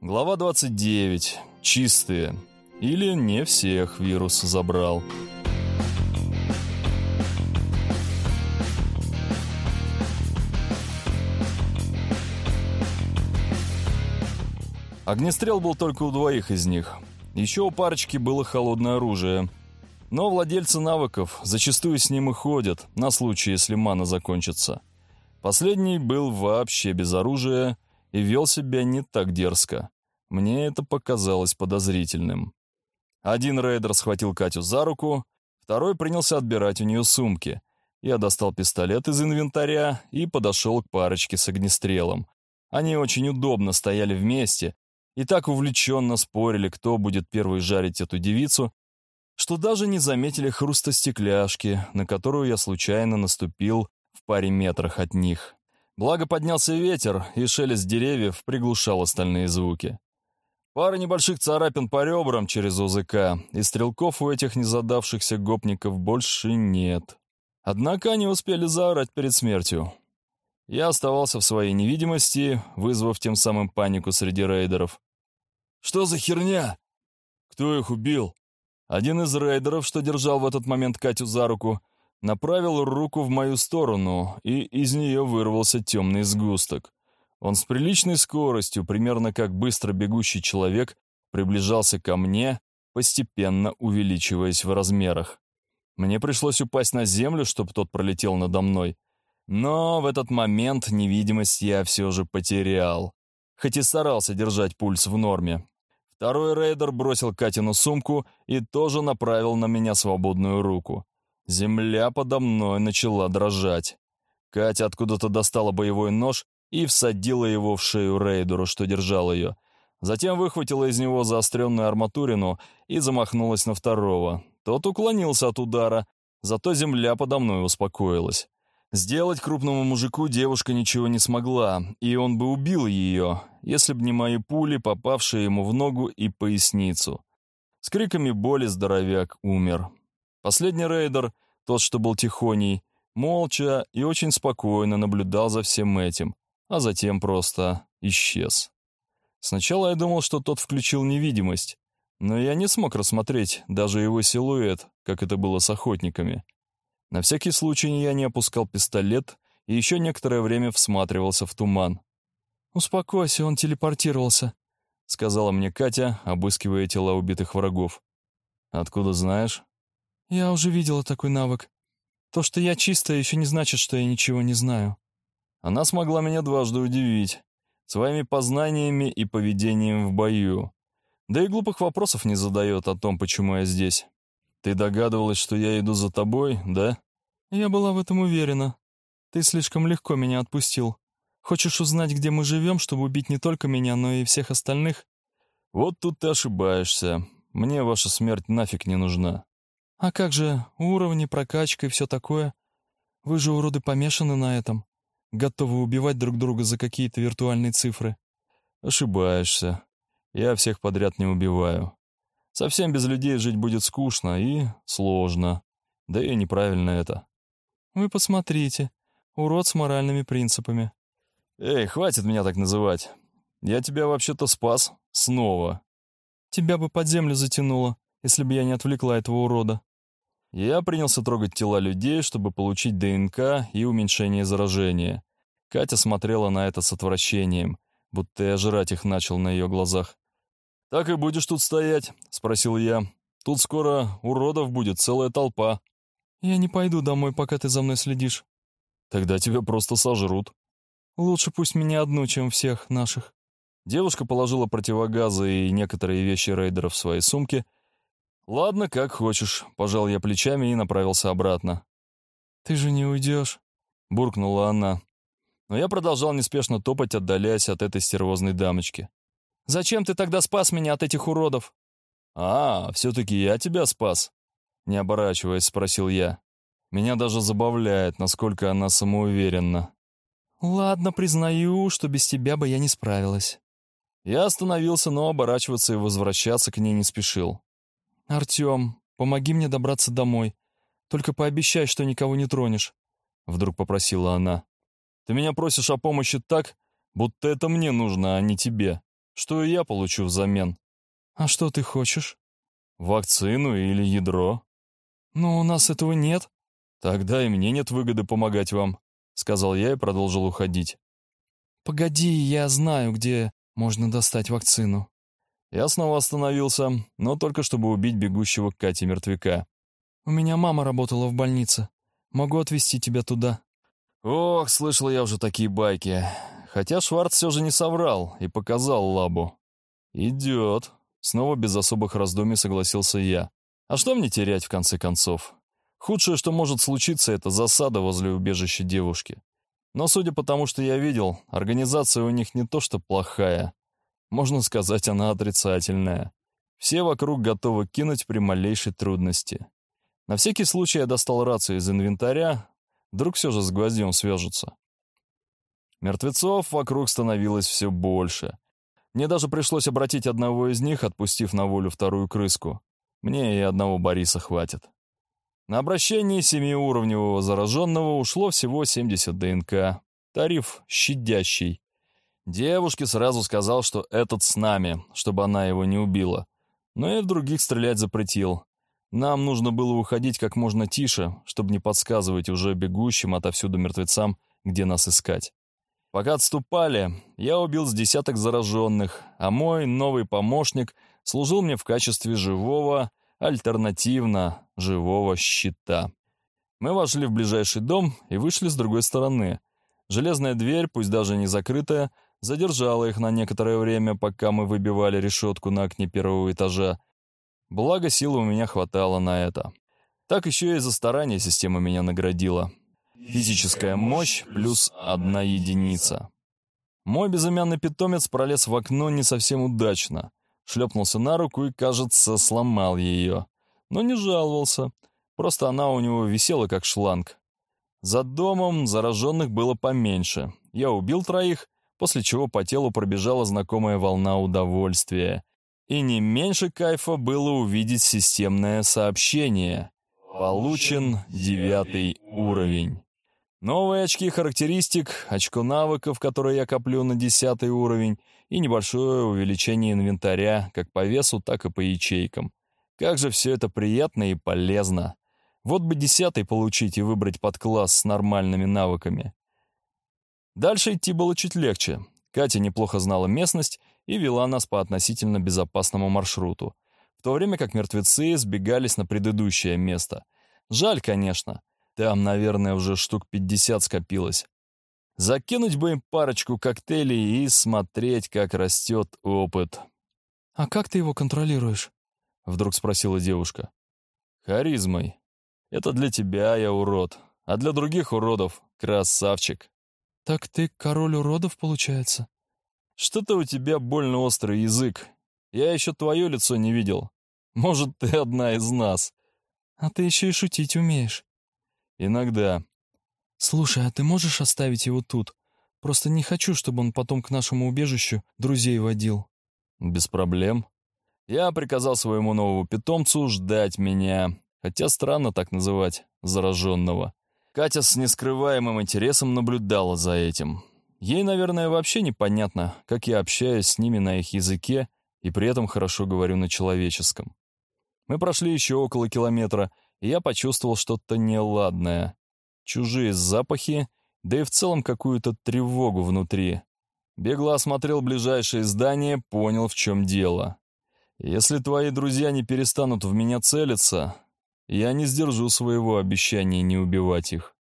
Глава 29. Чистые. Или не всех вирус забрал. Огнестрел был только у двоих из них. Еще у парочки было холодное оружие. Но владельцы навыков зачастую с ним и ходят, на случай, если мана закончится. Последний был вообще без оружия и вел себя не так дерзко. Мне это показалось подозрительным. Один рейдер схватил Катю за руку, второй принялся отбирать у нее сумки. Я достал пистолет из инвентаря и подошел к парочке с огнестрелом. Они очень удобно стояли вместе и так увлеченно спорили, кто будет первый жарить эту девицу, что даже не заметили хруста стекляшки, на которую я случайно наступил в паре метрах от них. Благо поднялся ветер, и шелест деревьев приглушал остальные звуки. Пара небольших царапин по ребрам через УЗК, и стрелков у этих незадавшихся гопников больше нет. Однако они успели заорать перед смертью. Я оставался в своей невидимости, вызвав тем самым панику среди рейдеров. «Что за херня?» «Кто их убил?» Один из рейдеров, что держал в этот момент Катю за руку, направил руку в мою сторону, и из нее вырвался темный сгусток. Он с приличной скоростью, примерно как быстро бегущий человек, приближался ко мне, постепенно увеличиваясь в размерах. Мне пришлось упасть на землю, чтобы тот пролетел надо мной. Но в этот момент невидимость я все же потерял, хоть и старался держать пульс в норме. Второй рейдер бросил Катину сумку и тоже направил на меня свободную руку. Земля подо мной начала дрожать. Катя откуда-то достала боевой нож и всадила его в шею рейдеру, что держал ее. Затем выхватила из него заостренную арматурину и замахнулась на второго. Тот уклонился от удара, зато земля подо мной успокоилась. Сделать крупному мужику девушка ничего не смогла, и он бы убил ее, если б не мои пули, попавшие ему в ногу и поясницу. С криками боли здоровяк умер. Последний рейдер, тот, что был тихоней, молча и очень спокойно наблюдал за всем этим а затем просто исчез. Сначала я думал, что тот включил невидимость, но я не смог рассмотреть даже его силуэт, как это было с охотниками. На всякий случай я не опускал пистолет и еще некоторое время всматривался в туман. «Успокойся, он телепортировался», — сказала мне Катя, обыскивая тела убитых врагов. «Откуда знаешь?» «Я уже видела такой навык. То, что я чистая, еще не значит, что я ничего не знаю». Она смогла меня дважды удивить. Своими познаниями и поведением в бою. Да и глупых вопросов не задает о том, почему я здесь. Ты догадывалась, что я иду за тобой, да? Я была в этом уверена. Ты слишком легко меня отпустил. Хочешь узнать, где мы живем, чтобы убить не только меня, но и всех остальных? Вот тут ты ошибаешься. Мне ваша смерть нафиг не нужна. А как же уровни, прокачка и все такое? Вы же, уроды, помешаны на этом готовы убивать друг друга за какие-то виртуальные цифры. Ошибаешься. Я всех подряд не убиваю. Совсем без людей жить будет скучно и сложно. Да и неправильно это. Вы посмотрите. Урод с моральными принципами. Эй, хватит меня так называть. Я тебя вообще-то спас. Снова. Тебя бы под землю затянуло, если бы я не отвлекла этого урода. Я принялся трогать тела людей, чтобы получить ДНК и уменьшение заражения. Катя смотрела на это с отвращением, будто я жрать их начал на ее глазах. «Так и будешь тут стоять?» — спросил я. «Тут скоро уродов будет целая толпа». «Я не пойду домой, пока ты за мной следишь». «Тогда тебя просто сожрут». «Лучше пусть меня одну, чем всех наших». Девушка положила противогазы и некоторые вещи рейдеров в свои сумки — «Ладно, как хочешь», — пожал я плечами и направился обратно. «Ты же не уйдешь», — буркнула она. Но я продолжал неспешно топать, отдаляясь от этой стервозной дамочки. «Зачем ты тогда спас меня от этих уродов?» «А, все-таки я тебя спас?» Не оборачиваясь, спросил я. Меня даже забавляет, насколько она самоуверенна. «Ладно, признаю, что без тебя бы я не справилась». Я остановился, но оборачиваться и возвращаться к ней не спешил. «Артем, помоги мне добраться домой. Только пообещай, что никого не тронешь», — вдруг попросила она. «Ты меня просишь о помощи так, будто это мне нужно, а не тебе. что и я получу взамен. А что ты хочешь? Вакцину или ядро? Ну, у нас этого нет. Тогда и мне нет выгоды помогать вам, сказал я и продолжил уходить. Погоди, я знаю, где можно достать вакцину. Я снова остановился, но только чтобы убить бегущего к Кате мертвяка. У меня мама работала в больнице. Могу отвезти тебя туда. Ох, слышал я уже такие байки. Хотя Шварц все же не соврал и показал лабу. «Идет». Снова без особых раздумий согласился я. «А что мне терять, в конце концов? Худшее, что может случиться, это засада возле убежища девушки. Но судя по тому, что я видел, организация у них не то что плохая. Можно сказать, она отрицательная. Все вокруг готовы кинуть при малейшей трудности. На всякий случай я достал рацию из инвентаря, вдруг все же с гвоздем свяжутся. Мертвецов вокруг становилось все больше. Мне даже пришлось обратить одного из них, отпустив на волю вторую крыску. Мне и одного Бориса хватит. На обращение семиуровневого зараженного ушло всего 70 ДНК. Тариф щадящий. Девушке сразу сказал, что этот с нами, чтобы она его не убила. Но и в других стрелять запретил. Нам нужно было уходить как можно тише, чтобы не подсказывать уже бегущим отовсюду мертвецам, где нас искать. Пока отступали, я убил с десяток зараженных, а мой новый помощник служил мне в качестве живого, альтернативно живого щита. Мы вошли в ближайший дом и вышли с другой стороны. Железная дверь, пусть даже не закрытая, задержала их на некоторое время, пока мы выбивали решетку на окне первого этажа. Благо, силы у меня хватало на это. Так еще и за старание система меня наградила. Физическая мощь плюс одна единица. Мой безымянный питомец пролез в окно не совсем удачно. Шлепнулся на руку и, кажется, сломал ее. Но не жаловался. Просто она у него висела, как шланг. За домом зараженных было поменьше. Я убил троих, после чего по телу пробежала знакомая волна удовольствия. И не меньше кайфа было увидеть системное сообщение. Получен девятый уровень. Новые очки характеристик, очко навыков, которые я коплю на десятый уровень, и небольшое увеличение инвентаря как по весу, так и по ячейкам. Как же все это приятно и полезно. Вот бы десятый получить и выбрать подкласс с нормальными навыками. Дальше идти было чуть легче. Катя неплохо знала местность и вела нас по относительно безопасному маршруту, в то время как мертвецы сбегались на предыдущее место. Жаль, конечно. Там, наверное, уже штук пятьдесят скопилось. Закинуть бы им парочку коктейлей и смотреть, как растет опыт. «А как ты его контролируешь?» — вдруг спросила девушка. «Харизмой. Это для тебя я урод, а для других уродов — красавчик». «Так ты король уродов, получается?» «Что-то у тебя больно острый язык. Я еще твое лицо не видел. Может, ты одна из нас». «А ты еще и шутить умеешь». «Иногда». «Слушай, а ты можешь оставить его тут? Просто не хочу, чтобы он потом к нашему убежищу друзей водил». «Без проблем». Я приказал своему новому питомцу ждать меня, хотя странно так называть зараженного. Катя с нескрываемым интересом наблюдала за этим. Ей, наверное, вообще непонятно, как я общаюсь с ними на их языке и при этом хорошо говорю на человеческом. Мы прошли еще около километра, и я почувствовал что-то неладное. Чужие запахи, да и в целом какую-то тревогу внутри. Бегло осмотрел ближайшее здание, понял, в чем дело. Если твои друзья не перестанут в меня целиться, я не сдержу своего обещания не убивать их.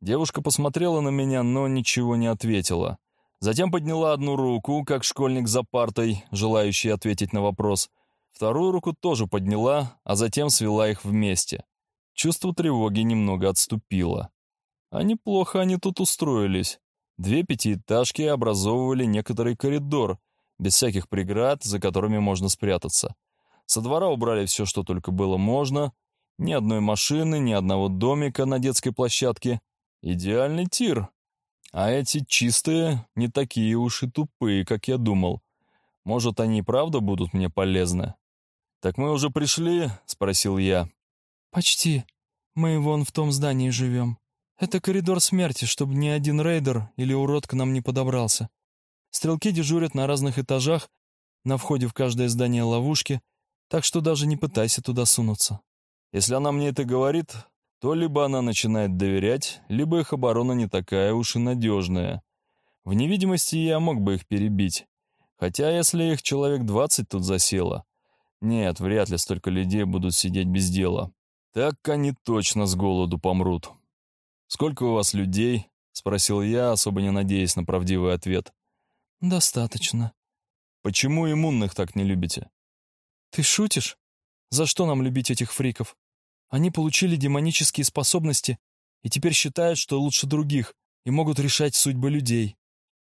Девушка посмотрела на меня, но ничего не ответила. Затем подняла одну руку, как школьник за партой, желающий ответить на вопрос — Вторую руку тоже подняла, а затем свела их вместе. Чувство тревоги немного отступило. А неплохо они тут устроились. Две пятиэтажки образовывали некоторый коридор, без всяких преград, за которыми можно спрятаться. Со двора убрали все, что только было можно. Ни одной машины, ни одного домика на детской площадке. Идеальный тир. А эти чистые не такие уж и тупые, как я думал. Может, они и правда будут мне полезны? «Так мы уже пришли?» — спросил я. «Почти. Мы вон в том здании живем. Это коридор смерти, чтобы ни один рейдер или урод к нам не подобрался. Стрелки дежурят на разных этажах, На входе в каждое здание ловушки, так что даже не пытайся туда сунуться. Если она мне это говорит, то либо она начинает доверять, либо их оборона не такая уж и надежная. В невидимости я мог бы их перебить. Хотя если их человек двадцать тут засело, нет, вряд ли столько людей будут сидеть без дела. Так они точно с голоду помрут. «Сколько у вас людей?» — спросил я, особо не надеясь на правдивый ответ. «Достаточно». «Почему иммунных так не любите?» «Ты шутишь? За что нам любить этих фриков? Они получили демонические способности и теперь считают, что лучше других и могут решать судьбы людей.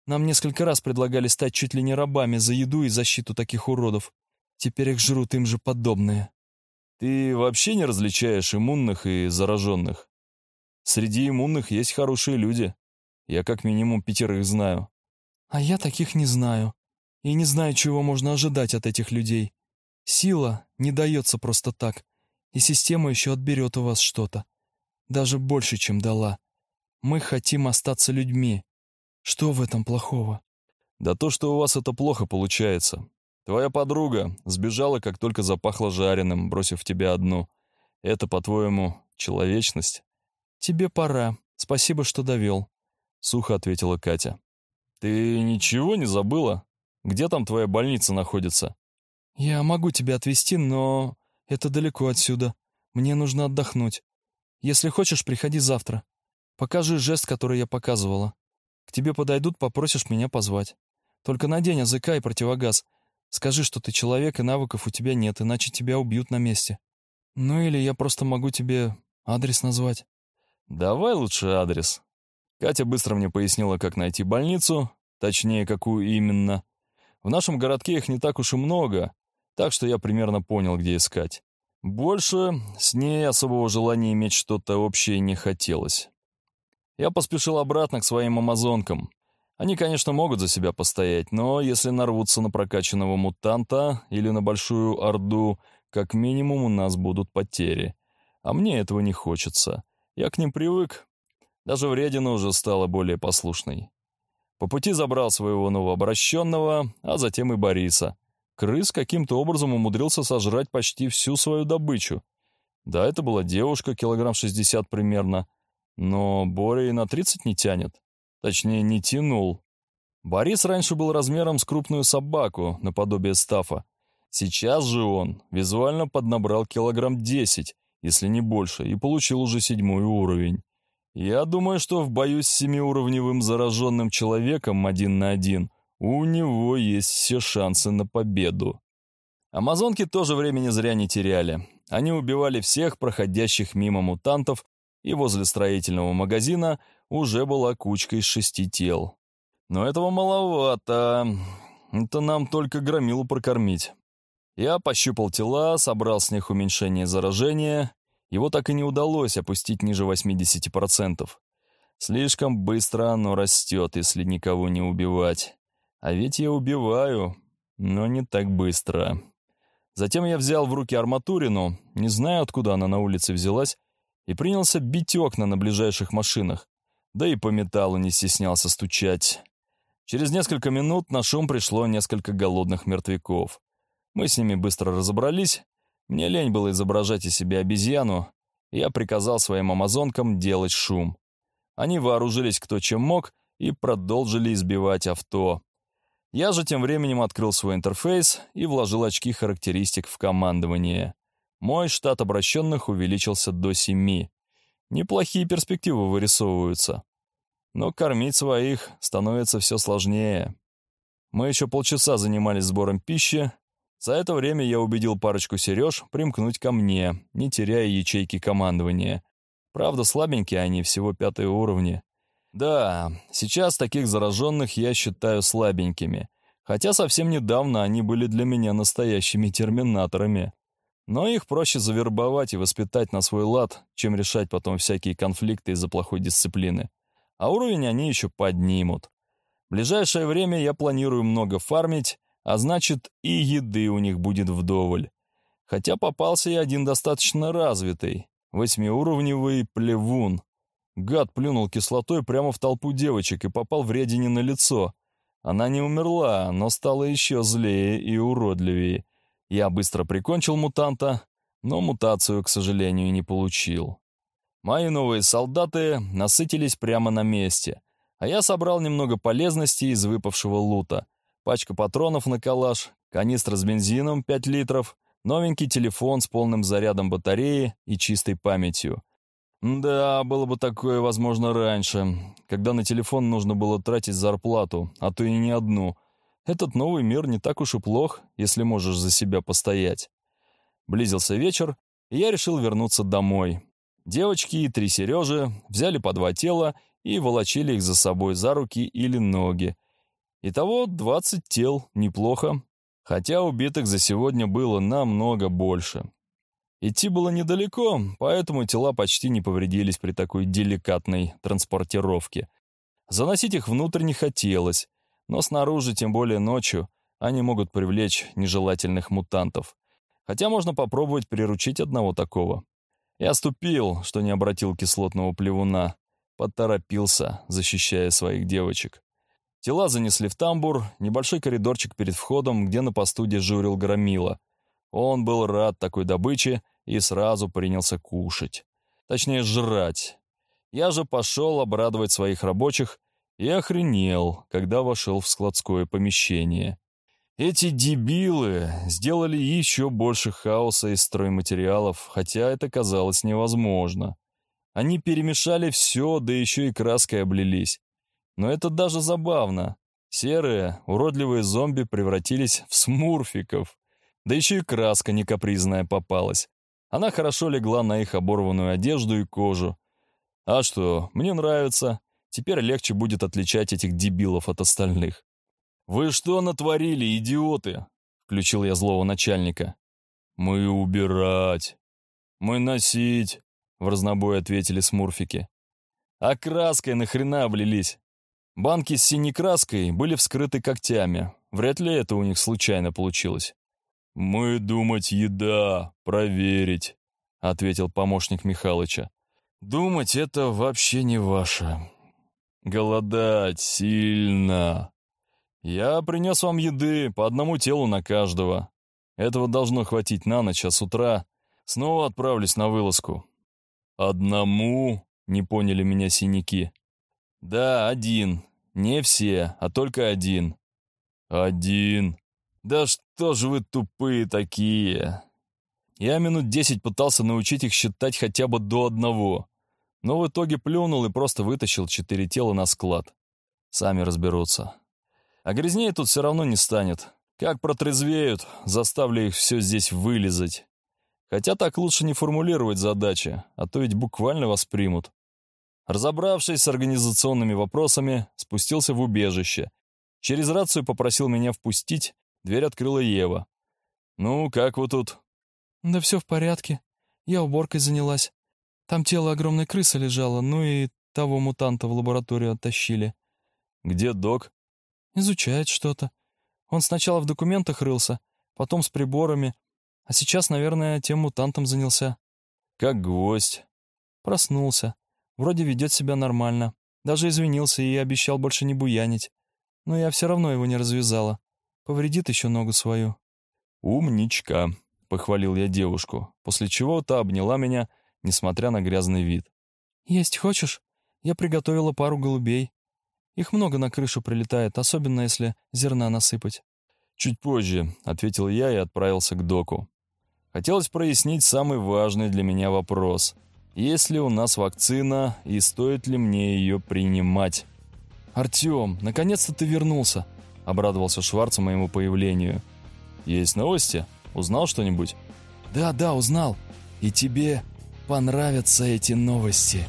Нам несколько раз предлагали стать чуть ли не рабами за еду и защиту таких уродов. Теперь их жрут им же подобные. Ты вообще не различаешь иммунных и зараженных? Среди иммунных есть хорошие люди. Я как минимум пятерых знаю. А я таких не знаю. И не знаю, чего можно ожидать от этих людей. Сила не дается просто так, и система еще отберет у вас что-то. Даже больше, чем дала. Мы хотим остаться людьми, что в этом плохого? Да то, что у вас это плохо получается. Твоя подруга сбежала, как только запахло жареным, бросив тебя одну. Это, по-твоему, человечность? Тебе пора. Спасибо, что довел. Сухо ответила Катя. Ты ничего не забыла? Где там твоя больница находится? Я могу тебя отвезти, но это далеко отсюда. Мне нужно отдохнуть. Если хочешь, приходи завтра. Покажи жест, который я показывала. К тебе подойдут, попросишь меня позвать. Только надень языка и противогаз. Скажи, что ты человек, и навыков у тебя нет, иначе тебя убьют на месте. Ну или я просто могу тебе адрес назвать. Давай лучше адрес. Катя быстро мне пояснила, как найти больницу, точнее, какую именно. В нашем городке их не так уж и много, так что я примерно понял, где искать. Больше с ней особого желания иметь что-то общее не хотелось. Я поспешил обратно к своим амазонкам. Они, конечно, могут за себя постоять, но если нарвутся на прокачанного мутанта или на большую орду, как минимум у нас будут потери. А мне этого не хочется. Я к ним привык. Даже вредина уже стала более послушной. По пути забрал своего новообращенного, а затем и Бориса. Крыс каким-то образом умудрился сожрать почти всю свою добычу. Да, это была девушка, килограмм шестьдесят примерно — но Боря и на 30 не тянет. Точнее, не тянул. Борис раньше был размером с крупную собаку, наподобие стафа. Сейчас же он визуально поднабрал килограмм 10, если не больше, и получил уже седьмой уровень. Я думаю, что в бою с семиуровневым зараженным человеком один на один у него есть все шансы на победу. Амазонки тоже времени зря не теряли. Они убивали всех проходящих мимо мутантов, и возле строительного магазина уже была кучка из шести тел. Но этого маловато. Это нам только громилу прокормить. Я пощупал тела, собрал с них уменьшение заражения. Его так и не удалось опустить ниже 80%. Слишком быстро оно растет, если никого не убивать. А ведь я убиваю, но не так быстро. Затем я взял в руки арматурину, не знаю, откуда она на улице взялась, и принялся бить окна на ближайших машинах, да и по металлу не стеснялся стучать. Через несколько минут на шум пришло несколько голодных мертвяков. Мы с ними быстро разобрались, мне лень было изображать из себя обезьяну, я приказал своим амазонкам делать шум. Они вооружились кто чем мог и продолжили избивать авто. Я же тем временем открыл свой интерфейс и вложил очки характеристик в командование. Мой штат обращенных увеличился до семи. Неплохие перспективы вырисовываются. Но кормить своих становится все сложнее. Мы еще полчаса занимались сбором пищи. За это время я убедил парочку Сереж примкнуть ко мне, не теряя ячейки командования. Правда, слабенькие они, всего пятые уровни. Да, сейчас таких зараженных я считаю слабенькими. Хотя совсем недавно они были для меня настоящими терминаторами. Но их проще завербовать и воспитать на свой лад, чем решать потом всякие конфликты из-за плохой дисциплины. А уровень они еще поднимут. В ближайшее время я планирую много фармить, а значит и еды у них будет вдоволь. Хотя попался и один достаточно развитый, восьмиуровневый плевун. Гад плюнул кислотой прямо в толпу девочек и попал в редине на лицо. Она не умерла, но стала еще злее и уродливее. Я быстро прикончил мутанта, но мутацию, к сожалению, не получил. Мои новые солдаты насытились прямо на месте, а я собрал немного полезностей из выпавшего лута. Пачка патронов на калаш, канистра с бензином 5 литров, новенький телефон с полным зарядом батареи и чистой памятью. Да, было бы такое возможно раньше, когда на телефон нужно было тратить зарплату, а то и не одну. Этот новый мир не так уж и плох, если можешь за себя постоять. Близился вечер, и я решил вернуться домой. Девочки и три Сережи взяли по два тела и волочили их за собой за руки или ноги. Итого 20 тел, неплохо, хотя убитых за сегодня было намного больше. Идти было недалеко, поэтому тела почти не повредились при такой деликатной транспортировке. Заносить их внутрь не хотелось, но снаружи, тем более ночью, они могут привлечь нежелательных мутантов. Хотя можно попробовать приручить одного такого. Я ступил, что не обратил кислотного плевуна, поторопился, защищая своих девочек. Тела занесли в тамбур, небольшой коридорчик перед входом, где на посту дежурил Громила. Он был рад такой добыче и сразу принялся кушать. Точнее, жрать. Я же пошел обрадовать своих рабочих и охренел, когда вошел в складское помещение. Эти дебилы сделали еще больше хаоса из стройматериалов, хотя это казалось невозможно. Они перемешали все, да еще и краской облились. Но это даже забавно. Серые, уродливые зомби превратились в смурфиков. Да еще и краска не капризная попалась. Она хорошо легла на их оборванную одежду и кожу. А что, мне нравится. Теперь легче будет отличать этих дебилов от остальных. «Вы что натворили, идиоты?» — включил я злого начальника. «Мы убирать. Мы носить», — в разнобой ответили смурфики. «А краской нахрена облились?» Банки с синей краской были вскрыты когтями. Вряд ли это у них случайно получилось. «Мы думать еда, проверить», — ответил помощник Михалыча. «Думать это вообще не ваше. Голодать сильно. Я принес вам еды, по одному телу на каждого. Этого должно хватить на ночь, а с утра снова отправлюсь на вылазку». «Одному?» — не поняли меня синяки. «Да, один. Не все, а только один». «Один», «Да что же вы тупые такие!» Я минут десять пытался научить их считать хотя бы до одного, но в итоге плюнул и просто вытащил четыре тела на склад. Сами разберутся. А грязнее тут все равно не станет. Как протрезвеют, заставлю их все здесь вылезать. Хотя так лучше не формулировать задачи, а то ведь буквально воспримут. Разобравшись с организационными вопросами, спустился в убежище. Через рацию попросил меня впустить Дверь открыла Ева. «Ну, как вы тут?» «Да все в порядке. Я уборкой занялась. Там тело огромной крысы лежало, ну и того мутанта в лабораторию оттащили». «Где док?» «Изучает что-то. Он сначала в документах рылся, потом с приборами, а сейчас, наверное, тем мутантом занялся». «Как гвоздь». Проснулся. Вроде ведет себя нормально. Даже извинился и обещал больше не буянить. Но я все равно его не развязала. Повредит еще ногу свою». «Умничка», — похвалил я девушку, после чего та обняла меня, несмотря на грязный вид. «Есть хочешь? Я приготовила пару голубей. Их много на крышу прилетает, особенно если зерна насыпать». «Чуть позже», — ответил я и отправился к доку. Хотелось прояснить самый важный для меня вопрос. Есть ли у нас вакцина и стоит ли мне ее принимать? «Артем, наконец-то ты вернулся!» — обрадовался Шварц моему появлению. «Есть новости? Узнал что-нибудь?» «Да, да, узнал. И тебе понравятся эти новости».